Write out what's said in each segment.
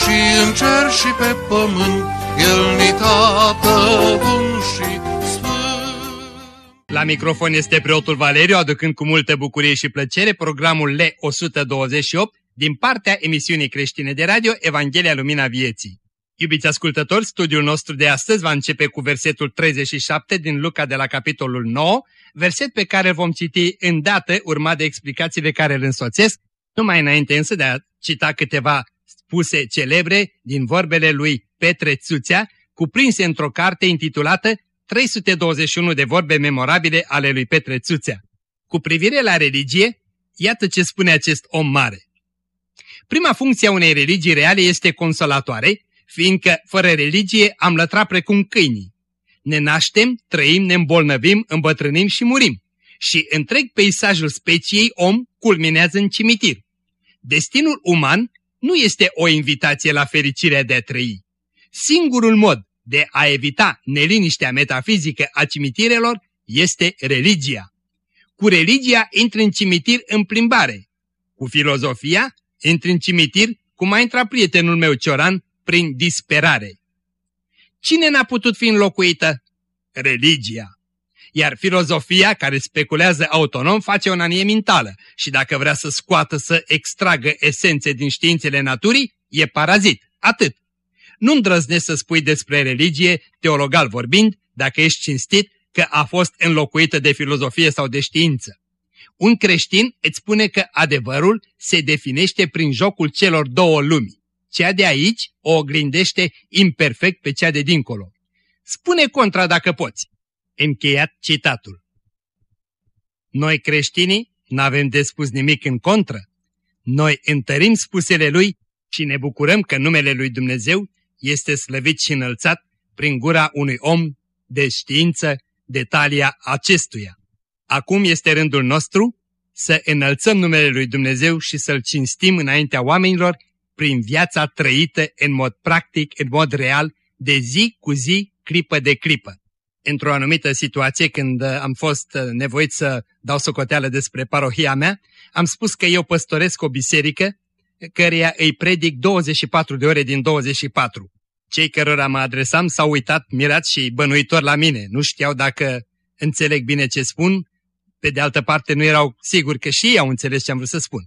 și în cer și pe pământ, El ni tată bun și la microfon este preotul Valeriu, aducând cu multă bucurie și plăcere programul L128 din partea emisiunii creștine de radio Evanghelia Lumina Vieții. Iubiți ascultători, studiul nostru de astăzi va începe cu versetul 37 din Luca de la capitolul 9, verset pe care îl vom citi îndată, urmat de explicațiile care îl însoțesc, numai înainte însă de a cita câteva spuse celebre din vorbele lui Petre Țuțea, cuprinse într-o carte intitulată 321 de vorbe memorabile ale lui Petre Țuțea. Cu privire la religie, iată ce spune acest om mare. Prima funcție a unei religii reale este consolatoare, fiindcă fără religie am lătrat precum câinii. Ne naștem, trăim, ne îmbolnăvim, îmbătrânim și murim. Și întreg peisajul speciei om culminează în cimitir. Destinul uman nu este o invitație la fericirea de a trăi. Singurul mod de a evita neliniștea metafizică a cimitirelor este religia. Cu religia intri în cimitir în plimbare. Cu filozofia intri în cimitir cum a intrat prietenul meu Cioran prin disperare. Cine n-a putut fi înlocuită? Religia. Iar filozofia, care speculează autonom, face o nanie mentală și dacă vrea să scoată, să extragă esențe din științele naturii, e parazit. Atât. Nu îndrăznesc să spui despre religie, teologal vorbind, dacă ești cinstit, că a fost înlocuită de filozofie sau de știință. Un creștin îți spune că adevărul se definește prin jocul celor două lumi. Cea de aici o oglindește imperfect pe cea de dincolo. Spune contra dacă poți. Încheiat citatul. Noi creștinii n-avem de spus nimic în contră. Noi întărim spusele lui și ne bucurăm că numele lui Dumnezeu este slăvit și înălțat prin gura unui om de știință de talia acestuia. Acum este rândul nostru să înălțăm numele lui Dumnezeu și să-L cinstim înaintea oamenilor prin viața trăită în mod practic, în mod real, de zi cu zi, clipă de clipă. Într-o anumită situație, când am fost nevoit să dau socoteală despre parohia mea, am spus că eu păstoresc o biserică căreia îi predic 24 de ore din 24. Cei cărora mă adresam s-au uitat mirat și bănuitor la mine. Nu știau dacă înțeleg bine ce spun, pe de altă parte nu erau siguri că și ei au înțeles ce am vrut să spun.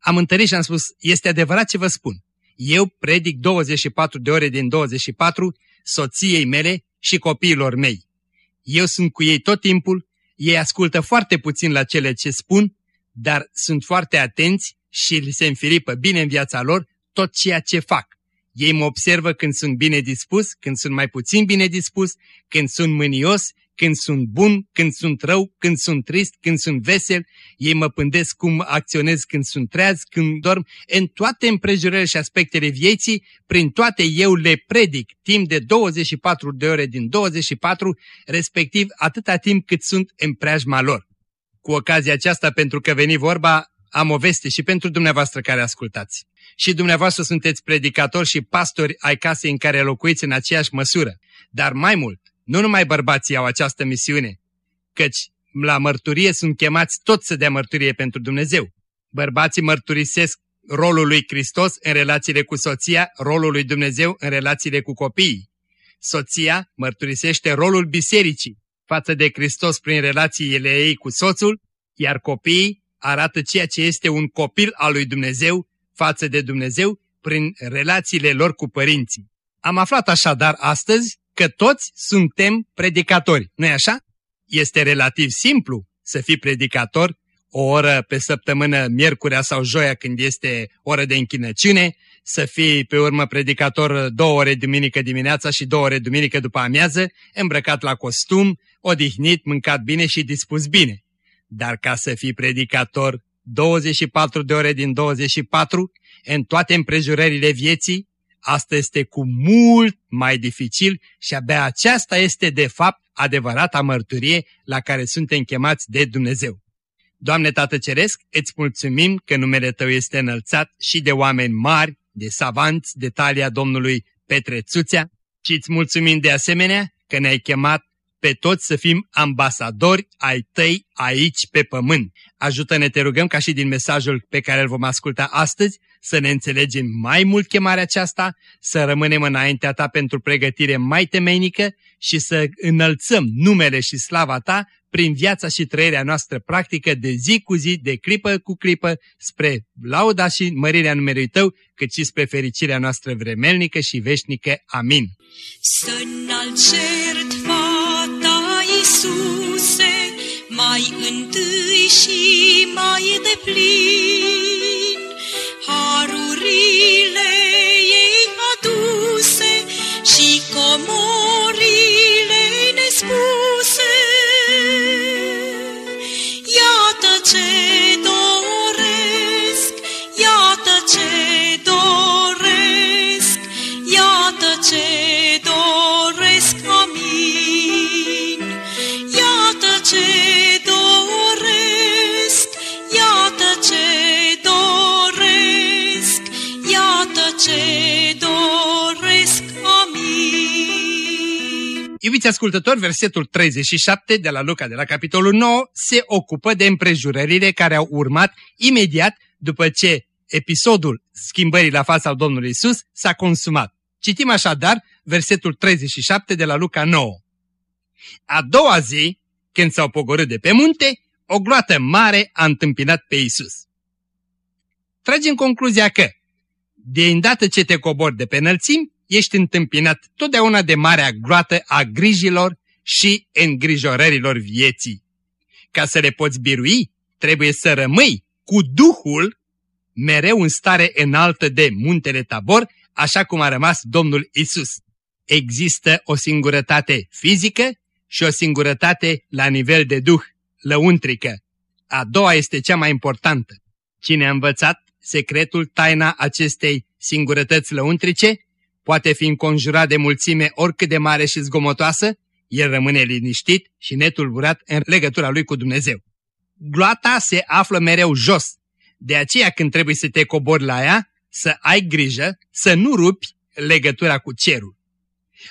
Am întărit și am spus, este adevărat ce vă spun. Eu predic 24 de ore din 24 soției mele și copiilor mei. Eu sunt cu ei tot timpul, ei ascultă foarte puțin la cele ce spun, dar sunt foarte atenți și li se înfilipă bine în viața lor tot ceea ce fac. Ei mă observă când sunt bine dispus, când sunt mai puțin bine dispus, când sunt mânios, când sunt bun, când sunt rău, când sunt trist, când sunt vesel. Ei mă pândesc cum acționez când sunt treaz, când dorm. În toate împrejurările și aspectele vieții, prin toate eu le predic timp de 24 de ore din 24, respectiv atâta timp cât sunt în preajma lor. Cu ocazia aceasta, pentru că veni vorba, am o veste și pentru dumneavoastră care ascultați. Și dumneavoastră sunteți predicatori și pastori ai casei în care locuiți în aceeași măsură. Dar mai mult, nu numai bărbații au această misiune, căci la mărturie sunt chemați toți să dea mărturie pentru Dumnezeu. Bărbații mărturisesc rolul lui Hristos în relațiile cu soția, rolul lui Dumnezeu în relațiile cu copiii. Soția mărturisește rolul bisericii față de Hristos prin relațiile ei cu soțul, iar copiii arată ceea ce este un copil al lui Dumnezeu față de Dumnezeu prin relațiile lor cu părinții. Am aflat așadar astăzi că toți suntem predicatori, nu-i așa? Este relativ simplu să fii predicator o oră pe săptămână, miercurea sau joia când este oră de închinăciune, să fii pe urmă predicator două ore duminică dimineața și două ore duminică după amiază, îmbrăcat la costum, odihnit, mâncat bine și dispus bine. Dar ca să fii predicator 24 de ore din 24, în toate împrejurările vieții, Asta este cu mult mai dificil și abia aceasta este de fapt adevărata mărturie la care suntem chemați de Dumnezeu. Doamne Tată Ceresc, îți mulțumim că numele Tău este înălțat și de oameni mari, de savanți, de talia Domnului Petre Țuțea și îți mulțumim de asemenea că ne-ai chemat pe toți să fim ambasadori ai tăi aici pe pământ. Ajută-ne, te rugăm, ca și din mesajul pe care îl vom asculta astăzi, să ne înțelegem mai mult chemarea aceasta, să rămânem înaintea ta pentru pregătire mai temeinică și să înălțăm numele și slava ta prin viața și trăirea noastră practică de zi cu zi, de clipă cu clipă, spre lauda și mărirea numelui tău, cât și spre fericirea noastră vremelnică și veșnică. Amin. Să Iisuse, mai întâi și mai deplin, harurile ei aduse și comorile Iubiți ascultători, versetul 37 de la Luca de la capitolul 9 se ocupă de împrejurările care au urmat imediat după ce episodul schimbării la fața Domnului Isus s-a consumat. Citim așadar versetul 37 de la Luca 9. A doua zi, când s-au pogorât de pe munte, o gloată mare a întâmpinat pe Isus. Tragem concluzia că, de îndată ce te cobori de pe înălțimi, ești întâmpinat totdeauna de marea gloată a grijilor și îngrijorărilor vieții. Ca să le poți birui, trebuie să rămâi cu Duhul mereu în stare înaltă de muntele Tabor, așa cum a rămas Domnul Isus. Există o singurătate fizică și o singurătate la nivel de Duh, lăuntrică. A doua este cea mai importantă. Cine a învățat secretul, taina acestei singurătăți lăuntrice, poate fi înconjurat de mulțime oricât de mare și zgomotoasă, el rămâne liniștit și netulburat în legătura lui cu Dumnezeu. Gloata se află mereu jos, de aceea când trebuie să te cobori la ea, să ai grijă să nu rupi legătura cu cerul.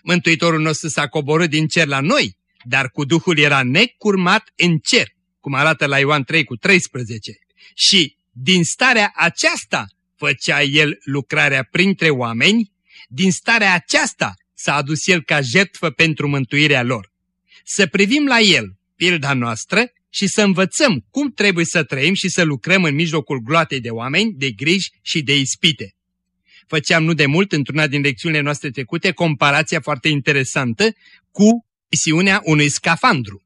Mântuitorul nostru s-a coborât din cer la noi, dar cu Duhul era necurmat în cer, cum arată la Ioan 3 cu 13. Și din starea aceasta făcea el lucrarea printre oameni, din starea aceasta s-a adus el ca jertfă pentru mântuirea lor. Să privim la el, pilda noastră, și să învățăm cum trebuie să trăim și să lucrăm în mijlocul gloatei de oameni, de griji și de ispite. Făceam nu de mult, într-una din lecțiunile noastre trecute, comparația foarte interesantă cu misiunea unui scafandru.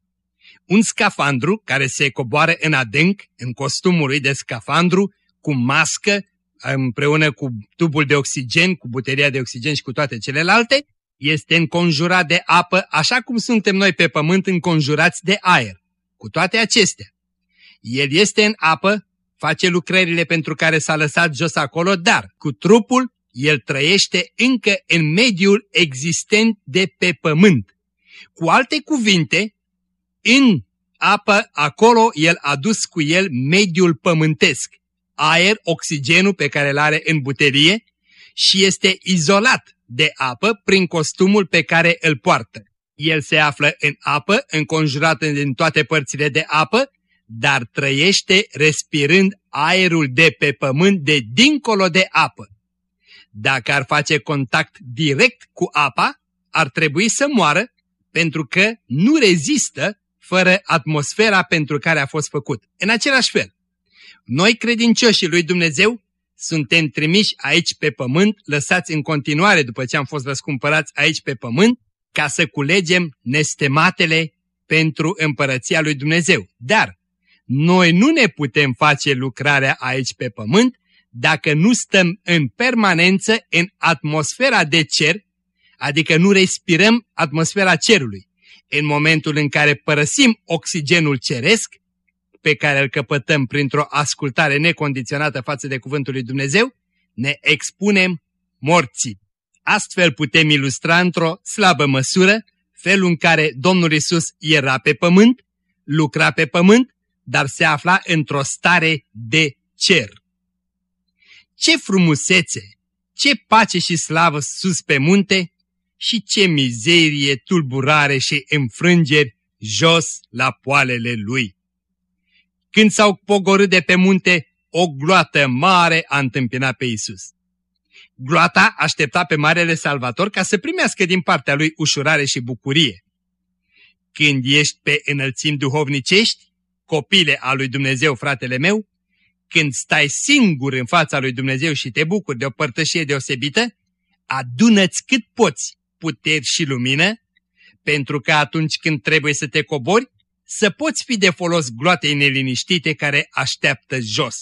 Un scafandru care se coboară în adânc, în costumul lui de scafandru, cu mască, împreună cu tubul de oxigen, cu buteria de oxigen și cu toate celelalte, este înconjurat de apă, așa cum suntem noi pe pământ înconjurați de aer. Cu toate acestea, el este în apă, face lucrările pentru care s-a lăsat jos acolo, dar cu trupul el trăiește încă în mediul existent de pe pământ. Cu alte cuvinte, în apă, acolo el a dus cu el mediul pământesc, aer, oxigenul pe care îl are în buterie și este izolat de apă prin costumul pe care îl poartă. El se află în apă, înconjurat din toate părțile de apă, dar trăiește respirând aerul de pe pământ de dincolo de apă. Dacă ar face contact direct cu apa, ar trebui să moară pentru că nu rezistă fără atmosfera pentru care a fost făcut. În același fel, noi credincioșii lui Dumnezeu suntem trimiși aici pe pământ, lăsați în continuare după ce am fost răscumpărați aici pe pământ, ca să culegem nestematele pentru împărăția lui Dumnezeu. Dar noi nu ne putem face lucrarea aici pe pământ dacă nu stăm în permanență în atmosfera de cer, adică nu respirăm atmosfera cerului. În momentul în care părăsim oxigenul ceresc, pe care îl căpătăm printr-o ascultare necondiționată față de Cuvântul lui Dumnezeu, ne expunem morții. Astfel putem ilustra într-o slabă măsură felul în care Domnul Isus era pe pământ, lucra pe pământ, dar se afla într-o stare de cer. Ce frumusețe, ce pace și slavă sus pe munte și ce mizerie, tulburare și înfrângeri jos la poalele lui. Când s-au pogorât de pe munte, o gloată mare a întâmpinat pe Isus. Gloata aștepta pe Marele Salvator ca să primească din partea lui ușurare și bucurie. Când ești pe înălțimi duhovnicești, copile a lui Dumnezeu, fratele meu, când stai singur în fața lui Dumnezeu și te bucuri de o părtășie deosebită, adună-ți cât poți puteri și lumină, pentru că atunci când trebuie să te cobori, să poți fi de folos gloatei neliniștite care așteaptă jos.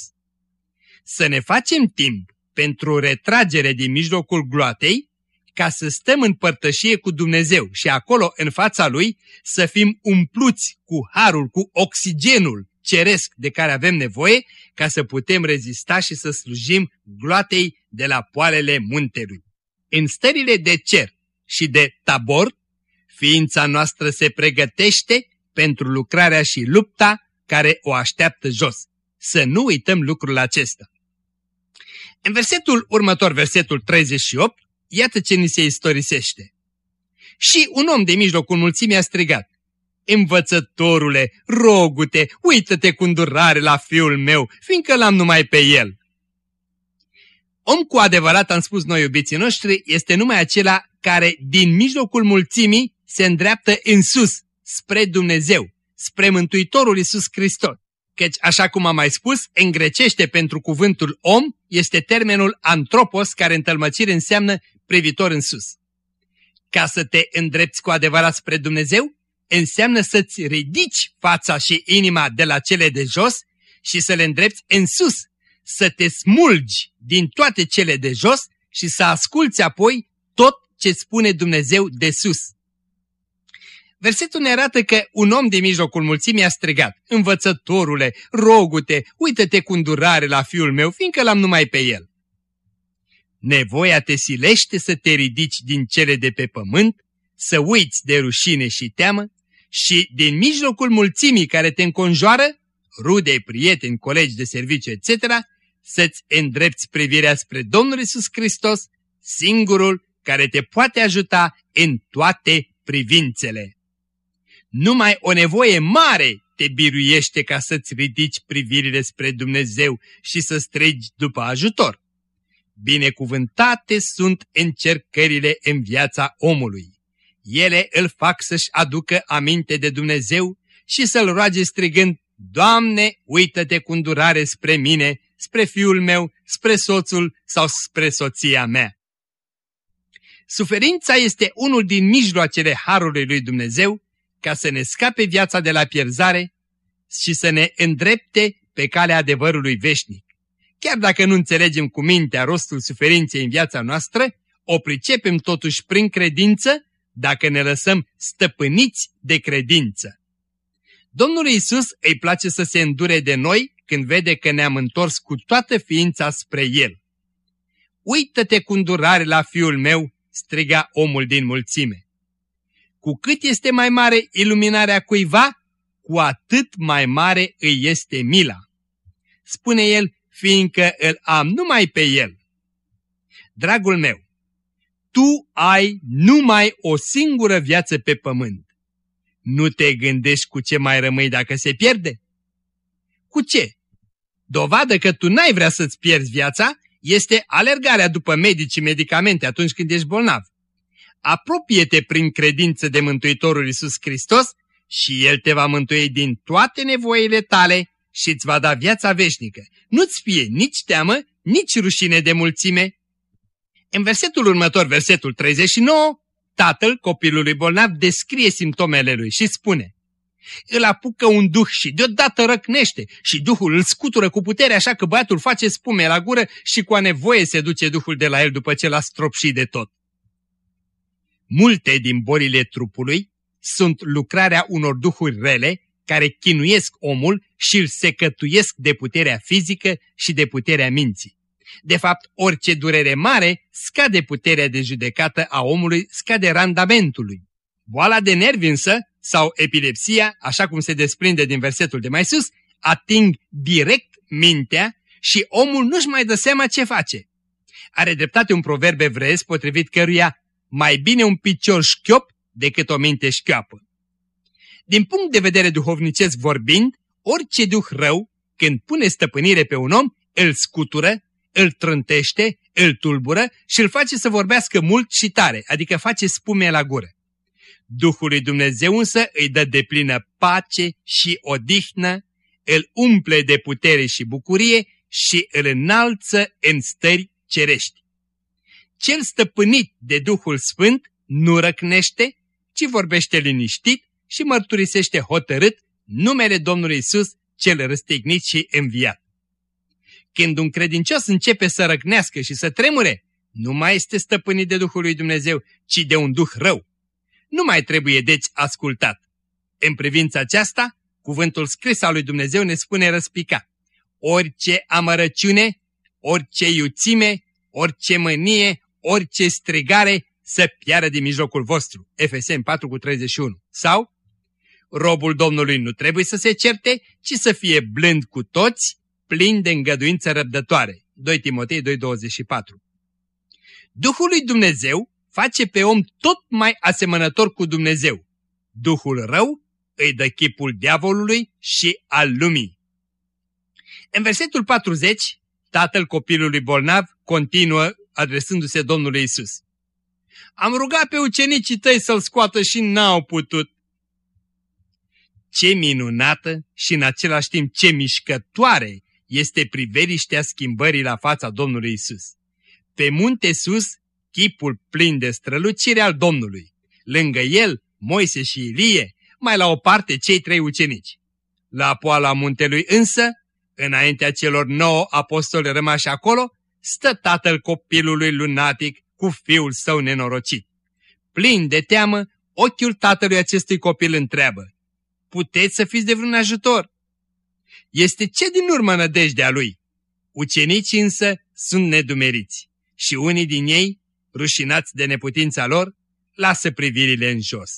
Să ne facem timp pentru retragere din mijlocul gloatei, ca să stăm în părtășie cu Dumnezeu și acolo, în fața Lui, să fim umpluți cu harul, cu oxigenul ceresc de care avem nevoie, ca să putem rezista și să slujim gloatei de la poalele muntelui. În stările de cer și de tabor, ființa noastră se pregătește pentru lucrarea și lupta care o așteaptă jos. Să nu uităm lucrul acesta. În versetul următor, versetul 38, iată ce ni se istorisește. Și un om de mijlocul mulțimii a strigat, Învățătorule, rogute, uită-te cu îndurare la fiul meu, fiindcă l-am numai pe el. Om cu adevărat, am spus noi iubiții noștri, este numai acela care din mijlocul mulțimii se îndreaptă în sus, spre Dumnezeu, spre Mântuitorul Iisus Hristos. Căci, așa cum am mai spus, în grecește pentru cuvântul om este termenul antropos, care în tălmăcire înseamnă privitor în sus. Ca să te îndrepți cu adevărat spre Dumnezeu, înseamnă să-ți ridici fața și inima de la cele de jos și să le îndrepți în sus, să te smulgi din toate cele de jos și să asculți apoi tot ce spune Dumnezeu de sus. Versetul ne arată că un om din mijlocul mulțimii a strigat, Învățătorule, rogute, uită-te cu îndurare la fiul meu, fiindcă l-am numai pe el. Nevoia te silește să te ridici din cele de pe pământ, să uiți de rușine și teamă și din mijlocul mulțimii care te înconjoară, rude, prieteni, colegi de serviciu, etc., să-ți îndrepți privirea spre Domnul Isus Hristos, singurul care te poate ajuta în toate privințele. Numai o nevoie mare te biruiește ca să-ți ridici privirile spre Dumnezeu și să strigi după ajutor. Binecuvântate sunt încercările în viața omului. Ele îl fac să-și aducă aminte de Dumnezeu și să-L roage strigând, Doamne, uită-te cu îndurare spre mine, spre fiul meu, spre soțul sau spre soția mea. Suferința este unul din mijloacele Harului lui Dumnezeu ca să ne scape viața de la pierzare și să ne îndrepte pe calea adevărului veșnic. Chiar dacă nu înțelegem cu mintea rostul suferinței în viața noastră, o pricepem totuși prin credință dacă ne lăsăm stăpâniți de credință. Domnul Isus îi place să se îndure de noi când vede că ne-am întors cu toată ființa spre El. Uită-te cu îndurare la fiul meu, striga omul din mulțime. Cu cât este mai mare iluminarea cuiva, cu atât mai mare îi este mila. Spune el, fiindcă îl am numai pe el. Dragul meu, tu ai numai o singură viață pe pământ. Nu te gândești cu ce mai rămâi dacă se pierde? Cu ce? Dovadă că tu n-ai vrea să-ți pierzi viața este alergarea după medici și medicamente atunci când ești bolnav apropie-te prin credință de Mântuitorul Iisus Hristos și El te va mântui din toate nevoile tale și îți va da viața veșnică. Nu-ți fie nici teamă, nici rușine de mulțime. În versetul următor, versetul 39, tatăl copilului bolnav descrie simptomele lui și spune îl apucă un duh și deodată răcnește și duhul îl scutură cu putere așa că băiatul face spume la gură și cu a nevoie se duce duhul de la el după ce l-a stropșit de tot. Multe din bolile trupului sunt lucrarea unor duhuri rele care chinuiesc omul și îl secătuiesc de puterea fizică și de puterea minții. De fapt, orice durere mare scade puterea de judecată a omului, scade randamentul lui. Boala de nervi însă, sau epilepsia, așa cum se desprinde din versetul de mai sus, ating direct mintea și omul nu-și mai dă seama ce face. Are dreptate un proverb evrez potrivit căruia mai bine un picior șchiop decât o minte șchioapă. Din punct de vedere duhovnicesc vorbind, orice duh rău, când pune stăpânire pe un om, îl scutură, îl trântește, îl tulbură și îl face să vorbească mult și tare, adică face spume la gură. Duhul lui Dumnezeu însă îi dă de plină pace și odihnă, îl umple de putere și bucurie și îl înalță în stări cerești. Cel stăpânit de Duhul Sfânt nu răcnește, ci vorbește liniștit și mărturisește hotărât numele Domnului Isus, cel răstignit și înviat. Când un credincios începe să răcnească și să tremure, nu mai este stăpânit de Duhul lui Dumnezeu, ci de un duh rău. Nu mai trebuie deci ascultat. În privința aceasta, cuvântul scris al lui Dumnezeu ne spune răspicat. Orice amărăciune, orice iuțime, orice mânie, orice strigare să piară din mijlocul vostru. Efeseni 4 cu 31. Sau, robul Domnului nu trebuie să se certe, ci să fie blând cu toți, plin de îngăduință răbdătoare. 2 Timotei 2.24 Duhul lui Dumnezeu face pe om tot mai asemănător cu Dumnezeu. Duhul rău îi dă chipul diavolului și al lumii. În versetul 40, tatăl copilului bolnav continuă adresându-se Domnului Isus. Am rugat pe ucenicii tăi să-l scoată și n-au putut. Ce minunată și în același timp ce mișcătoare este priveliștea schimbării la fața Domnului Isus. Pe munte sus, chipul plin de strălucire al Domnului. Lângă el, Moise și Ilie, mai la o parte cei trei ucenici. La poala muntelui însă, înaintea celor nouă apostoli rămași acolo, stă tatăl copilului lunatic cu fiul său nenorocit. Plin de teamă, ochiul tatălui acestui copil întreabă, Puteți să fiți de vreun ajutor? Este ce din urmă nădejdea lui? Ucenicii însă sunt nedumeriți și unii din ei, rușinați de neputința lor, lasă privirile în jos.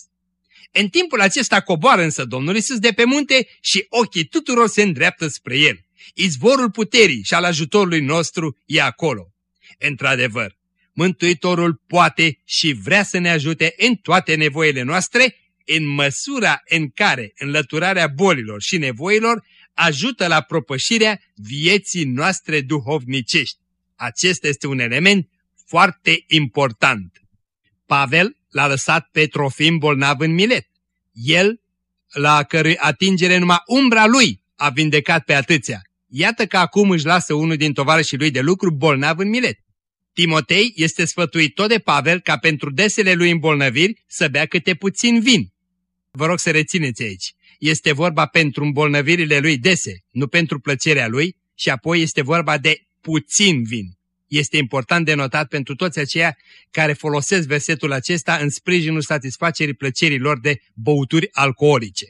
În timpul acesta coboară însă Domnul Iisus de pe munte și ochii tuturor se îndreaptă spre el. Izvorul puterii și al ajutorului nostru e acolo. Într-adevăr, Mântuitorul poate și vrea să ne ajute în toate nevoile noastre, în măsura în care înlăturarea bolilor și nevoilor ajută la propășirea vieții noastre duhovnicești. Acesta este un element foarte important. Pavel l-a lăsat pe Trofim bolnav în Milet. El, la cărui atingere numai umbra lui a vindecat pe atâția. Iată că acum își lasă unul din tovarășii lui de lucru bolnav în Milet. Timotei este sfătuit tot de Pavel ca pentru desele lui îmbolnăviri să bea câte puțin vin. Vă rog să rețineți aici. Este vorba pentru îmbolnăvirile lui dese, nu pentru plăcerea lui, și apoi este vorba de puțin vin. Este important de notat pentru toți aceia care folosesc versetul acesta în sprijinul satisfacerii plăcerii lor de băuturi alcoolice.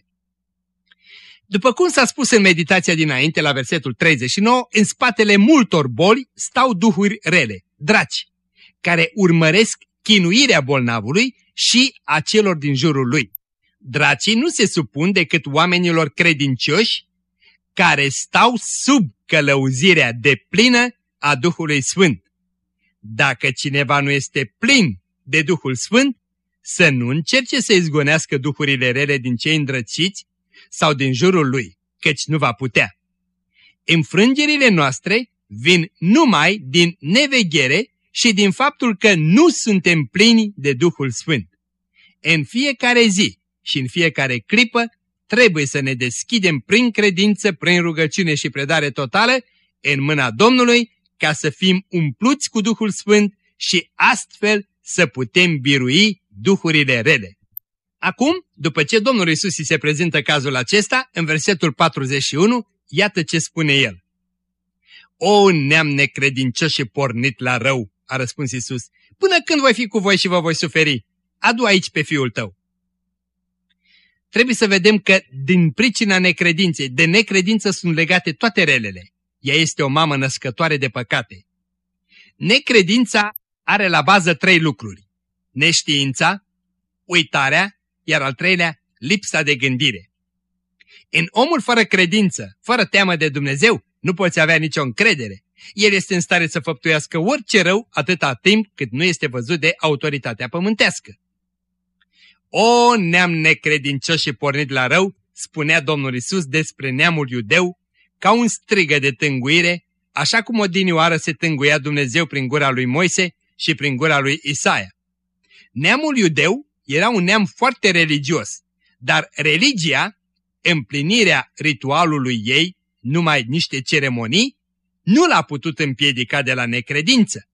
După cum s-a spus în meditația dinainte la versetul 39, în spatele multor boli stau duhuri rele, draci, care urmăresc chinuirea bolnavului și a celor din jurul lui. Dracii nu se supun decât oamenilor credincioși care stau sub călăuzirea de plină a Duhului Sfânt. Dacă cineva nu este plin de Duhul Sfânt, să nu încerce să izgonească duhurile rele din cei îndrăciți sau din jurul lui, căci nu va putea. Înfrângerile noastre vin numai din neveghere și din faptul că nu suntem plini de Duhul Sfânt. În fiecare zi și în fiecare clipă trebuie să ne deschidem prin credință, prin rugăciune și predare totală în mâna Domnului ca să fim umpluți cu Duhul Sfânt și astfel să putem birui duhurile rele. Acum, după ce Domnul Isus se prezintă cazul acesta, în versetul 41, iată ce spune el. O neam necredincios și pornit la rău, a răspuns Isus, până când voi fi cu voi și vă voi suferi? Adu aici pe fiul tău. Trebuie să vedem că din pricina necredinței, de necredință sunt legate toate relele. Ea este o mamă născătoare de păcate. Necredința are la bază trei lucruri. Neștiința, uitarea, iar al treilea, lipsa de gândire. În omul fără credință, fără teamă de Dumnezeu, nu poți avea nicio încredere. El este în stare să făptuiască orice rău atâta timp cât nu este văzut de autoritatea pământească. O neam necredincios și pornit la rău, spunea Domnul Isus despre neamul iudeu, ca un strigă de tânguire, așa cum odinioară se tânguia Dumnezeu prin gura lui Moise și prin gura lui Isaia. Neamul iudeu era un neam foarte religios, dar religia, împlinirea ritualului ei, numai niște ceremonii, nu l-a putut împiedica de la necredință.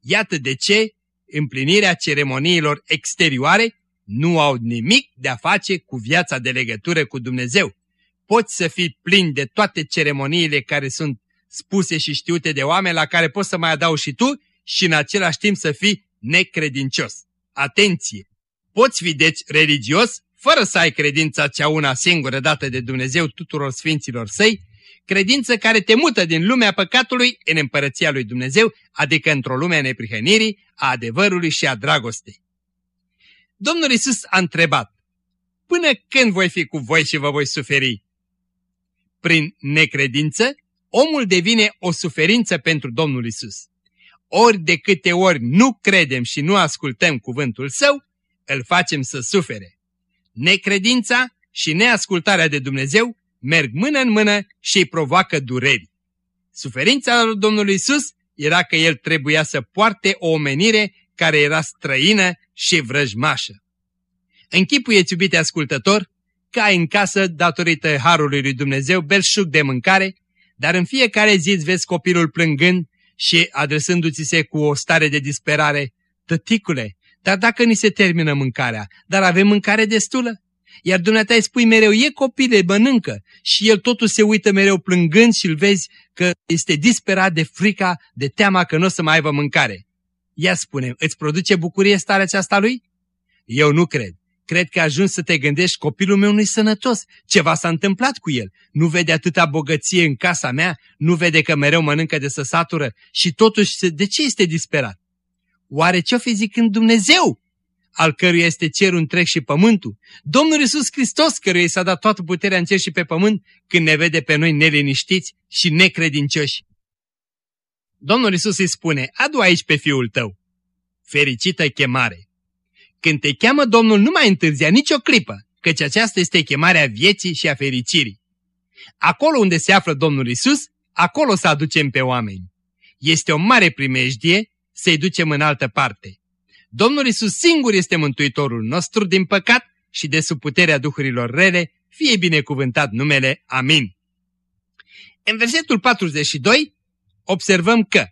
Iată de ce împlinirea ceremoniilor exterioare nu au nimic de a face cu viața de legătură cu Dumnezeu. Poți să fii plin de toate ceremoniile care sunt spuse și știute de oameni la care poți să mai adaugi și tu și în același timp să fii necredincios. Atenție! Poți fi deci religios fără să ai credința cea una singură dată de Dumnezeu tuturor sfinților săi, credință care te mută din lumea păcatului în împărăția lui Dumnezeu, adică într-o lume a neprihănirii, a adevărului și a dragostei. Domnul Isus a întrebat, până când voi fi cu voi și vă voi suferi? Prin necredință, omul devine o suferință pentru Domnul Isus. Ori de câte ori nu credem și nu ascultăm cuvântul său, îl facem să sufere. Necredința și neascultarea de Dumnezeu merg mână în mână și îi provoacă dureri. Suferința lui Domnului Isus era că el trebuia să poarte o omenire care era străină și vrăjmașă. Închipuieți, iubite ascultător, că ai în casă, datorită Harului lui Dumnezeu, belșug de mâncare, dar în fiecare zi îți vezi copilul plângând și adresându-ți se cu o stare de disperare, Tăticule, dar dacă ni se termină mâncarea, dar avem mâncare destulă? Iar dumneata îi spui mereu, e copile, mănâncă. Și el totul se uită mereu plângând și îl vezi că este disperat de frica, de teama că nu o să mai aibă mâncare. Ia spune, îți produce bucurie starea aceasta lui? Eu nu cred. Cred că ajuns să te gândești, copilul meu nu-i sănătos, ceva s-a întâmplat cu el. Nu vede atâta bogăție în casa mea, nu vede că mereu mănâncă de săsatură și totuși de ce este disperat? Oare ce-o fi zicând Dumnezeu, al căruia este cerul întreg și pământul? Domnul Iisus Hristos, căruia i s-a dat toată puterea în cer și pe pământ, când ne vede pe noi neliniștiți și necredincioși. Domnul Isus îi spune, adu aici pe fiul tău. Fericită chemare! Când te cheamă Domnul, nu mai întârzia nicio clipă, căci aceasta este chemarea vieții și a fericirii. Acolo unde se află Domnul Isus, acolo să aducem pe oameni. Este o mare primejdie să-i ducem în altă parte. Domnul Isus singur este Mântuitorul nostru din păcat și de sub puterea duhurilor rele, fie binecuvântat numele. Amin. În versetul 42 observăm că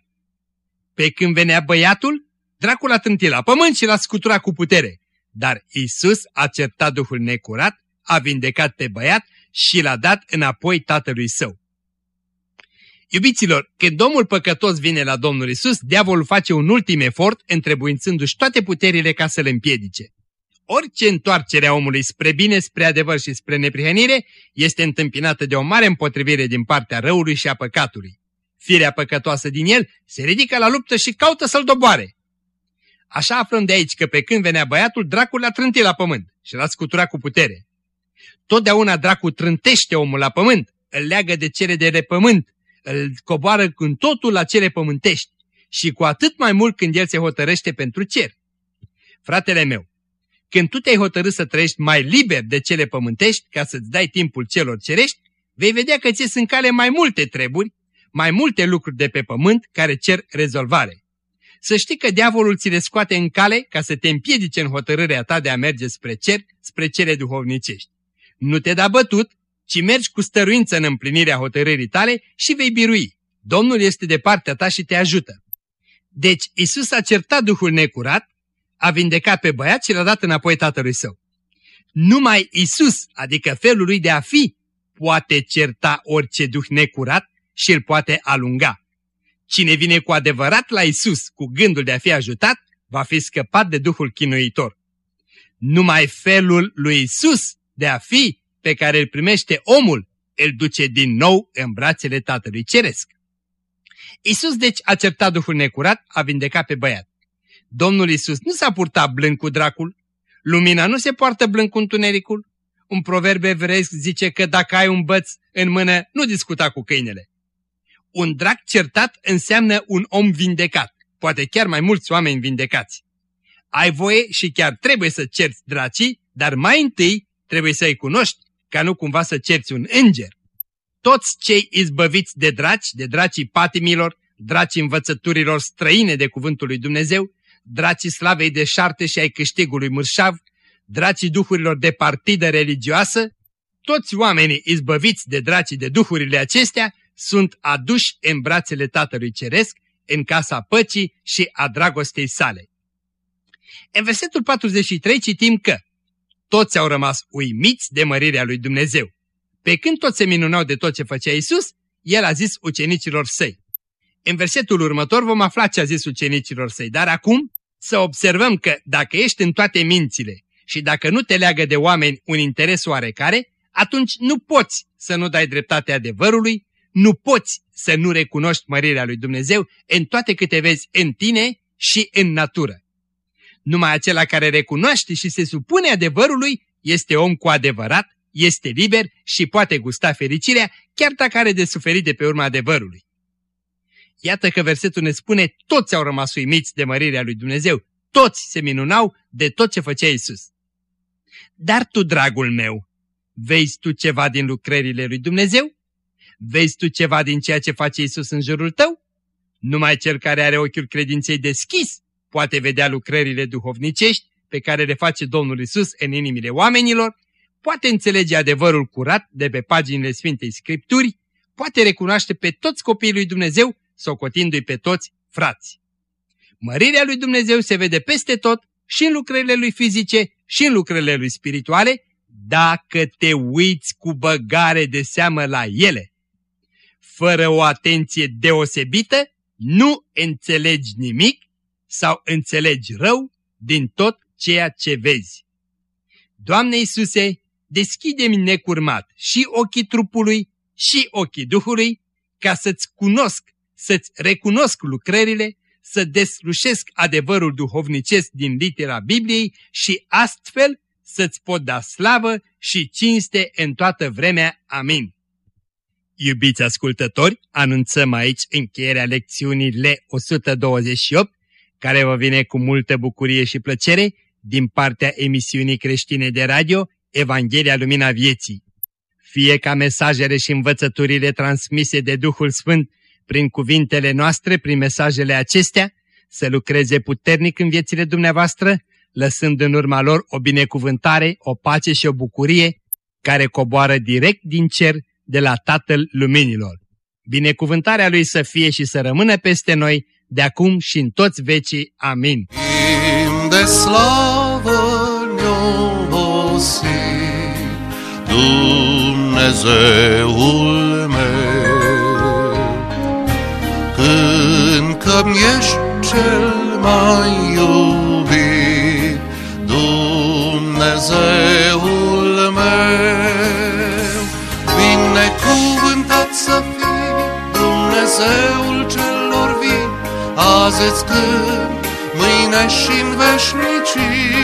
pe când venea băiatul, dracul a trântit la pământ și l-a scuturat cu putere. Dar Isus a certat Duhul necurat, a vindecat pe băiat și l-a dat înapoi tatălui său. Iubiților, când Domnul păcătos vine la Domnul Isus, diavolul face un ultim efort, întrebuințându-și toate puterile ca să le împiedice. Orice întoarcere a omului spre bine, spre adevăr și spre neprihănire este întâmpinată de o mare împotrivire din partea răului și a păcatului. Firea păcătoasă din el se ridică la luptă și caută să-l doboare. Așa aflăm de aici că pe când venea băiatul, dracul l-a trântit la pământ și l-a scuturat cu putere. Totdeauna dracul trântește omul la pământ, îl leagă de cele de repământ, pământ, îl coboară în totul la cele pământești și cu atât mai mult când el se hotărăște pentru cer. Fratele meu, când tu te-ai hotărât să trăiești mai liber de cele pământești ca să-ți dai timpul celor cerești, vei vedea că ți în cale mai multe treburi, mai multe lucruri de pe pământ care cer rezolvare. Să știi că diavolul ți le scoate în cale ca să te împiedice în hotărârea ta de a merge spre cer, spre cele duhovnicești. Nu te da bătut, ci mergi cu stăruință în împlinirea hotărârii tale și vei birui. Domnul este de partea ta și te ajută. Deci Isus a certat Duhul necurat, a vindecat pe băiat și l-a dat înapoi tatălui său. Numai Isus, adică felul lui de a fi, poate certa orice duh necurat și îl poate alunga. Cine vine cu adevărat la Isus cu gândul de a fi ajutat, va fi scăpat de Duhul chinuitor. Numai felul lui Isus de a fi pe care îl primește omul, îl duce din nou în brațele Tatălui Ceresc. Isus deci a certat Duhul necurat, a vindecat pe băiat. Domnul Isus nu s-a purtat blând cu dracul. Lumina nu se poartă blând cu întunericul. Un proverb evresc zice că dacă ai un băț în mână, nu discuta cu câinele. Un drac certat înseamnă un om vindecat, poate chiar mai mulți oameni vindecați. Ai voie și chiar trebuie să cerți dracii, dar mai întâi trebuie să-i cunoști, ca nu cumva să cerți un înger. Toți cei izbăviți de draci, de dracii patimilor, dracii învățăturilor străine de cuvântul lui Dumnezeu, dracii slavei de șarte și ai câștigului mărșav, dracii duhurilor de partidă religioasă, toți oamenii izbăviți de dracii de duhurile acestea sunt aduși în brațele Tatălui Ceresc, în casa păcii și a dragostei sale. În versetul 43 citim că toți au rămas uimiți de mărirea lui Dumnezeu. Pe când toți se minunau de tot ce făcea Isus, el a zis ucenicilor săi. În versetul următor vom afla ce a zis ucenicilor săi, dar acum să observăm că dacă ești în toate mințile și dacă nu te leagă de oameni un interes oarecare, atunci nu poți să nu dai dreptate adevărului, nu poți să nu recunoști mărirea lui Dumnezeu în toate câte vezi în tine și în natură. Numai acela care recunoaște și se supune adevărului este om cu adevărat, este liber și poate gusta fericirea, chiar dacă are de suferit de pe urma adevărului. Iată că versetul ne spune, toți au rămas uimiți de mărirea lui Dumnezeu, toți se minunau de tot ce făcea Isus. Dar tu, dragul meu, vezi tu ceva din lucrările lui Dumnezeu? Vezi tu ceva din ceea ce face Isus în jurul tău? Numai cel care are ochiul credinței deschis poate vedea lucrările duhovnicești pe care le face Domnul Isus în inimile oamenilor, poate înțelege adevărul curat de pe paginile Sfintei Scripturi, poate recunoaște pe toți copiii lui Dumnezeu, socotindu-i pe toți frați. Mărirea lui Dumnezeu se vede peste tot, și în lucrările lui fizice, și în lucrările lui spirituale, dacă te uiți cu băgare de seamă la ele. Fără o atenție deosebită, nu înțelegi nimic sau înțelegi rău din tot ceea ce vezi. Doamne Iisuse, deschide-mi necurmat și ochii trupului și ochii Duhului, ca să-ți cunosc, să-ți recunosc lucrările, să deslușesc adevărul duhovnicesc din litera Bibliei și astfel să-ți pot da slavă și cinste în toată vremea. Amin. Iubiți ascultători, anunțăm aici încheierea lecțiunii L128, care vă vine cu multă bucurie și plăcere din partea emisiunii creștine de radio Evanghelia Lumina Vieții. Fie ca mesajele și învățăturile transmise de Duhul Sfânt prin cuvintele noastre, prin mesajele acestea, să lucreze puternic în viețile dumneavoastră, lăsând în urma lor o binecuvântare, o pace și o bucurie care coboară direct din cer de la Tatăl Luminilor. Binecuvântarea Lui să fie și să rămână peste noi, de acum și în toți vecii. Amin. Timp de slavă Dumnezeul meu, Când că-mi ești cel mai iubit, Dumnezeul meu, binecuvântat să fii, Dumnezeul celor vii, azi îți cânt, mâine și în veșnicii.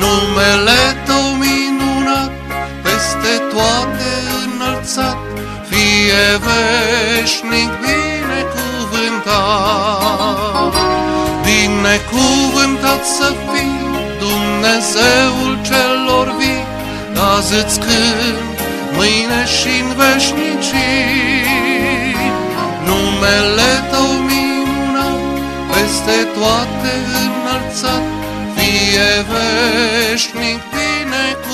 Numele Tău minunat, peste toate înălțat, fie veșnic binecuvântat. Binecuvântat să fii, Dumnezeul celor vii, azi îți cânt, mâine și în veșnicii. Numele Tău minunat, peste toate înălțat, fie veșnic binecuvântat.